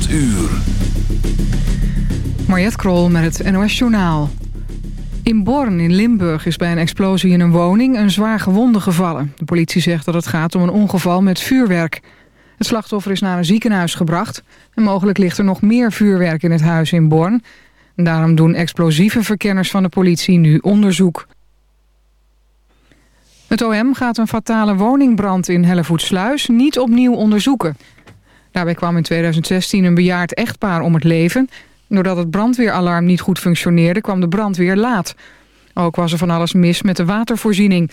8 uur. Mariette Krol met het NOS Journaal. In Born in Limburg is bij een explosie in een woning een zwaar gewonde gevallen. De politie zegt dat het gaat om een ongeval met vuurwerk. Het slachtoffer is naar een ziekenhuis gebracht... en mogelijk ligt er nog meer vuurwerk in het huis in Born. Daarom doen explosieve verkenners van de politie nu onderzoek. Het OM gaat een fatale woningbrand in Hellevoetsluis niet opnieuw onderzoeken. Daarbij kwam in 2016 een bejaard echtpaar om het leven. Doordat het brandweeralarm niet goed functioneerde kwam de brandweer laat. Ook was er van alles mis met de watervoorziening.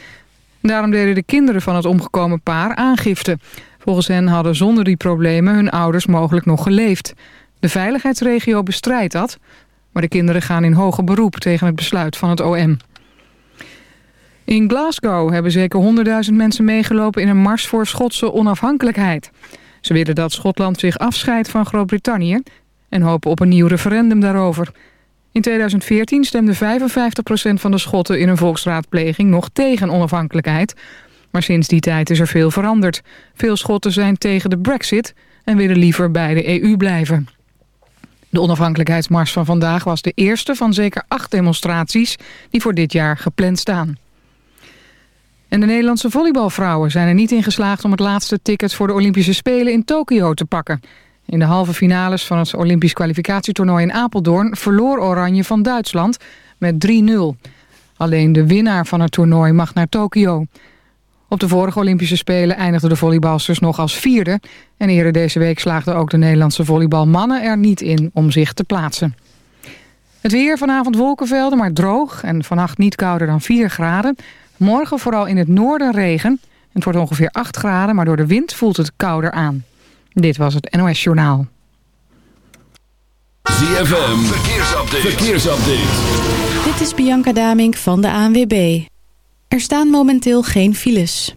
Daarom deden de kinderen van het omgekomen paar aangifte. Volgens hen hadden zonder die problemen hun ouders mogelijk nog geleefd. De veiligheidsregio bestrijdt dat, maar de kinderen gaan in hoger beroep tegen het besluit van het OM. In Glasgow hebben zeker 100.000 mensen meegelopen in een mars voor Schotse onafhankelijkheid. Ze willen dat Schotland zich afscheidt van Groot-Brittannië en hopen op een nieuw referendum daarover. In 2014 stemde 55% van de Schotten in een volksraadpleging nog tegen onafhankelijkheid. Maar sinds die tijd is er veel veranderd. Veel Schotten zijn tegen de brexit en willen liever bij de EU blijven. De onafhankelijkheidsmars van vandaag was de eerste van zeker acht demonstraties die voor dit jaar gepland staan. En de Nederlandse volleybalvrouwen zijn er niet in geslaagd om het laatste ticket voor de Olympische Spelen in Tokio te pakken. In de halve finales van het Olympisch kwalificatietoernooi in Apeldoorn verloor Oranje van Duitsland met 3-0. Alleen de winnaar van het toernooi mag naar Tokio. Op de vorige Olympische Spelen eindigden de volleybalsters nog als vierde. En eerder deze week slaagden ook de Nederlandse volleybalmannen er niet in om zich te plaatsen. Het weer vanavond wolkenvelden, maar droog en vannacht niet kouder dan 4 graden. Morgen vooral in het noorden regen. Het wordt ongeveer 8 graden, maar door de wind voelt het kouder aan. Dit was het NOS Journaal. ZFM, verkeersupdate. verkeersupdate. Dit is Bianca Damink van de ANWB. Er staan momenteel geen files.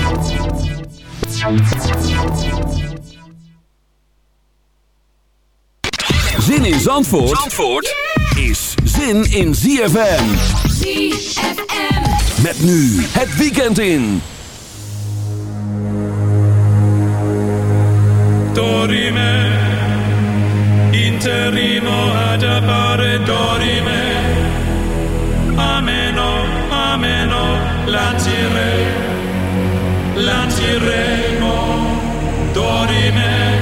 Zin in Zandvoort, Zandvoort is zin in ZFM. ZFM. Met nu het weekend in. Dorime, interimo ad appare dorime. Ameno, ameno, la tiremo me.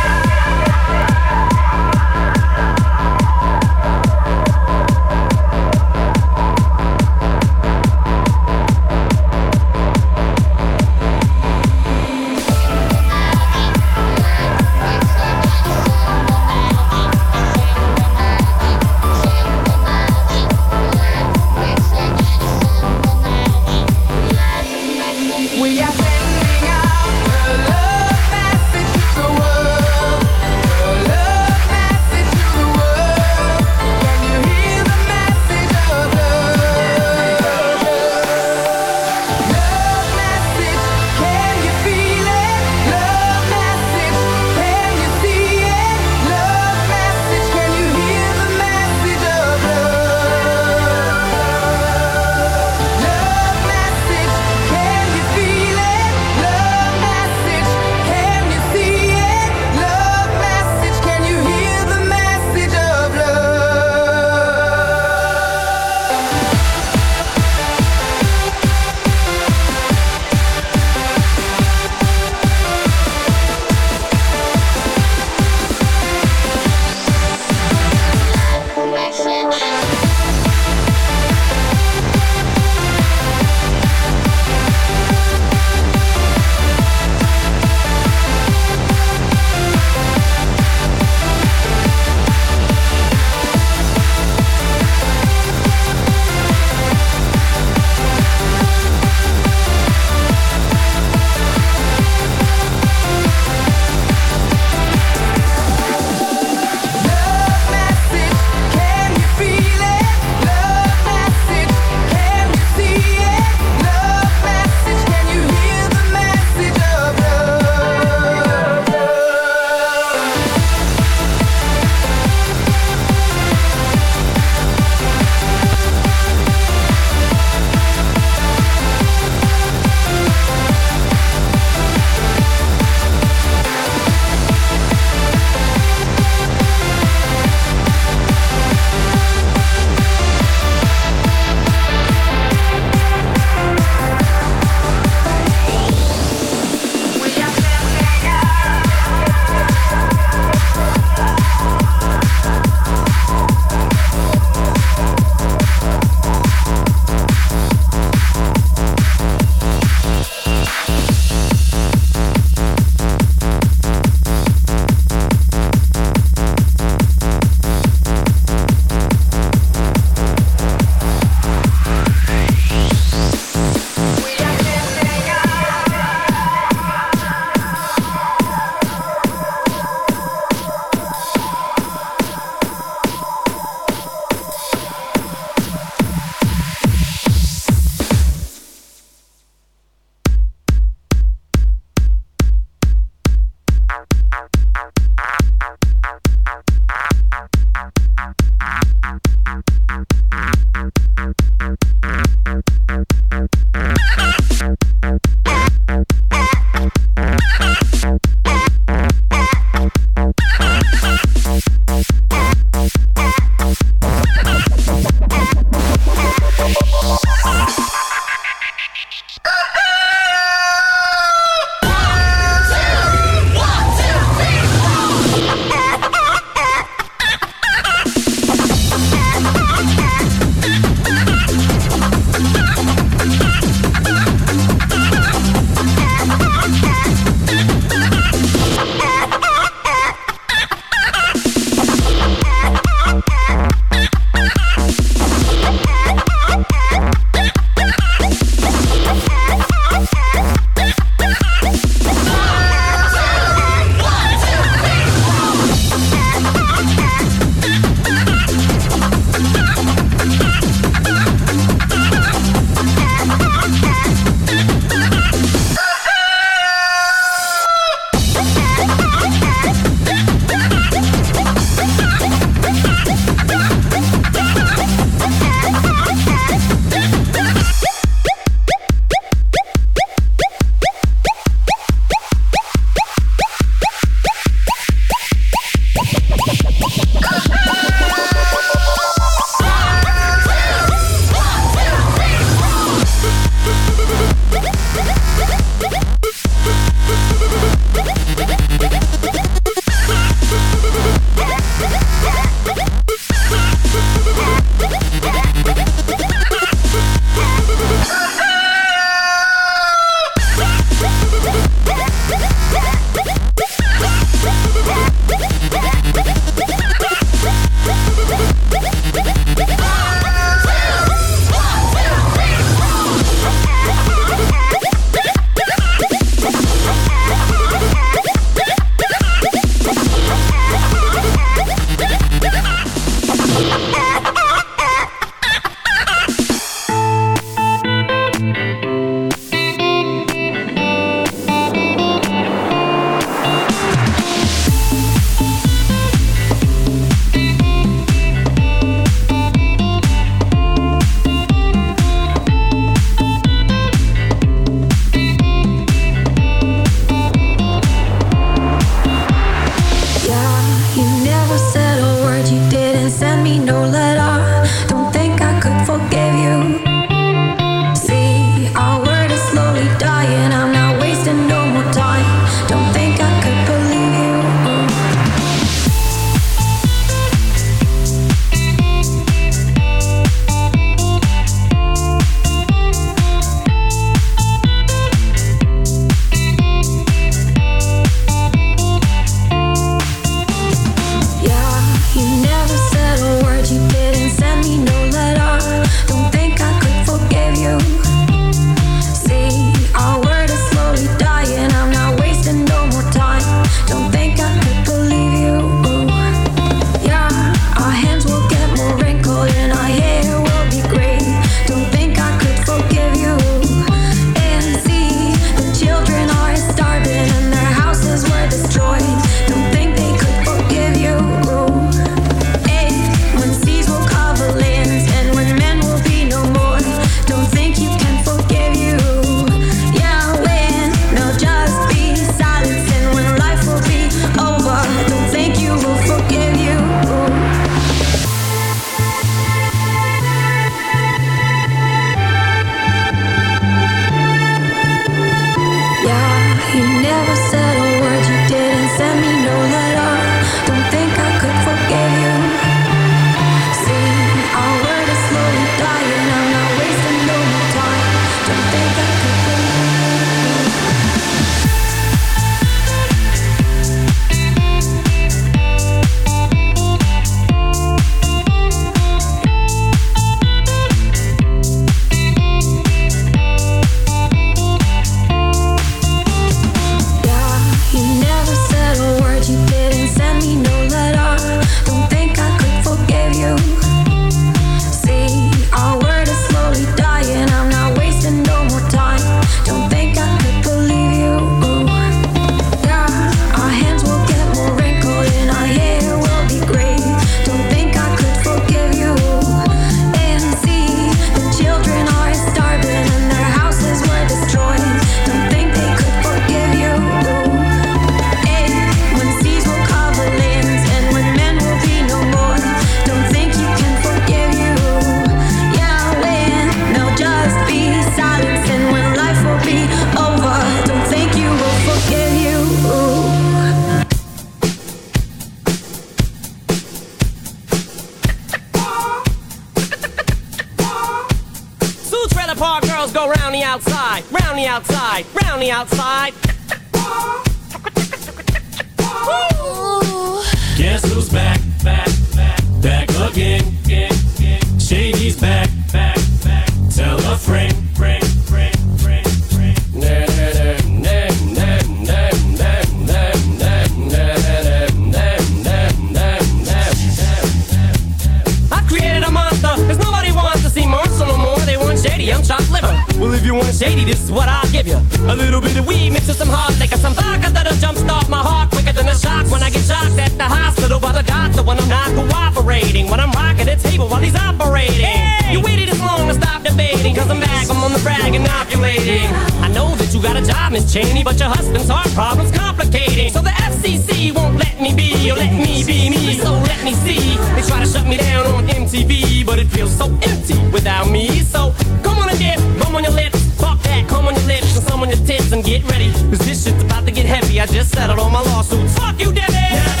Populating. I know that you got a job, Miss Cheney, but your husband's heart problem's complicating. So the FCC won't let me be, or let me be me, so let me see. They try to shut me down on MTV, but it feels so empty without me. So come on and get bum on your lips. Fuck that, come on your lips and some on your tits and get ready. Cause this shit's about to get heavy. I just settled on my lawsuit. Fuck you, Debbie!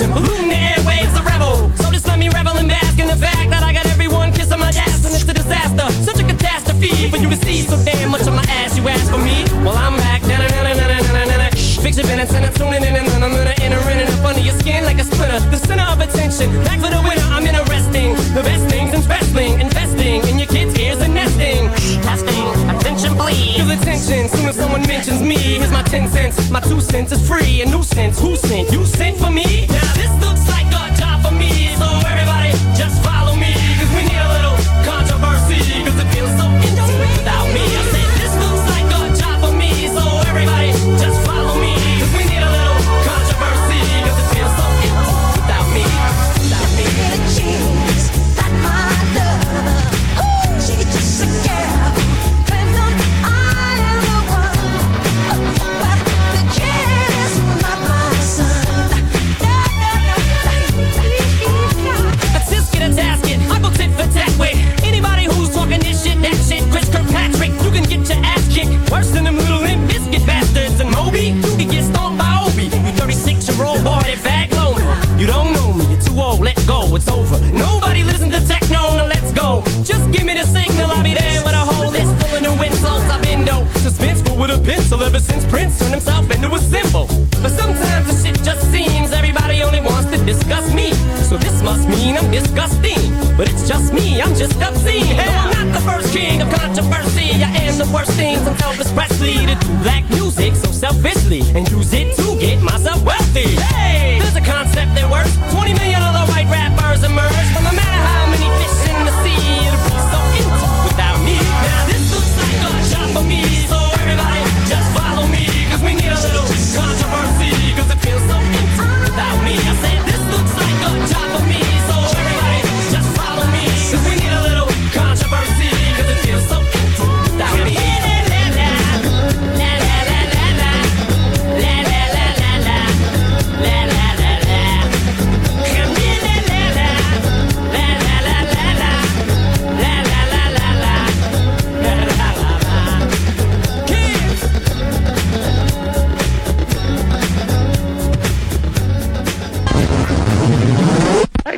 him. Nan waves a rebel. So just let me revel and bask in the fact that I got everyone kissing my ass, and it's a disaster. Such a catastrophe for you to see so damn much of my ass. You ask for me, well I'm back. Na. Fix your penance and I'm tuning in and then I'm gonna enter in and up under your skin like a splinter. The center of attention, back for the winner. I'm interesting. The best things in wrestling, investing in your kids' ears and nesting. Testing, attention please. Feel attention soon as someone mentions me incense. My two cents is free, a nuisance. Who sent? You sent for me? Now this looks like a job for me. So everybody, just follow me, cause we need a little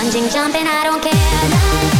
Plunging, jumping, I don't care.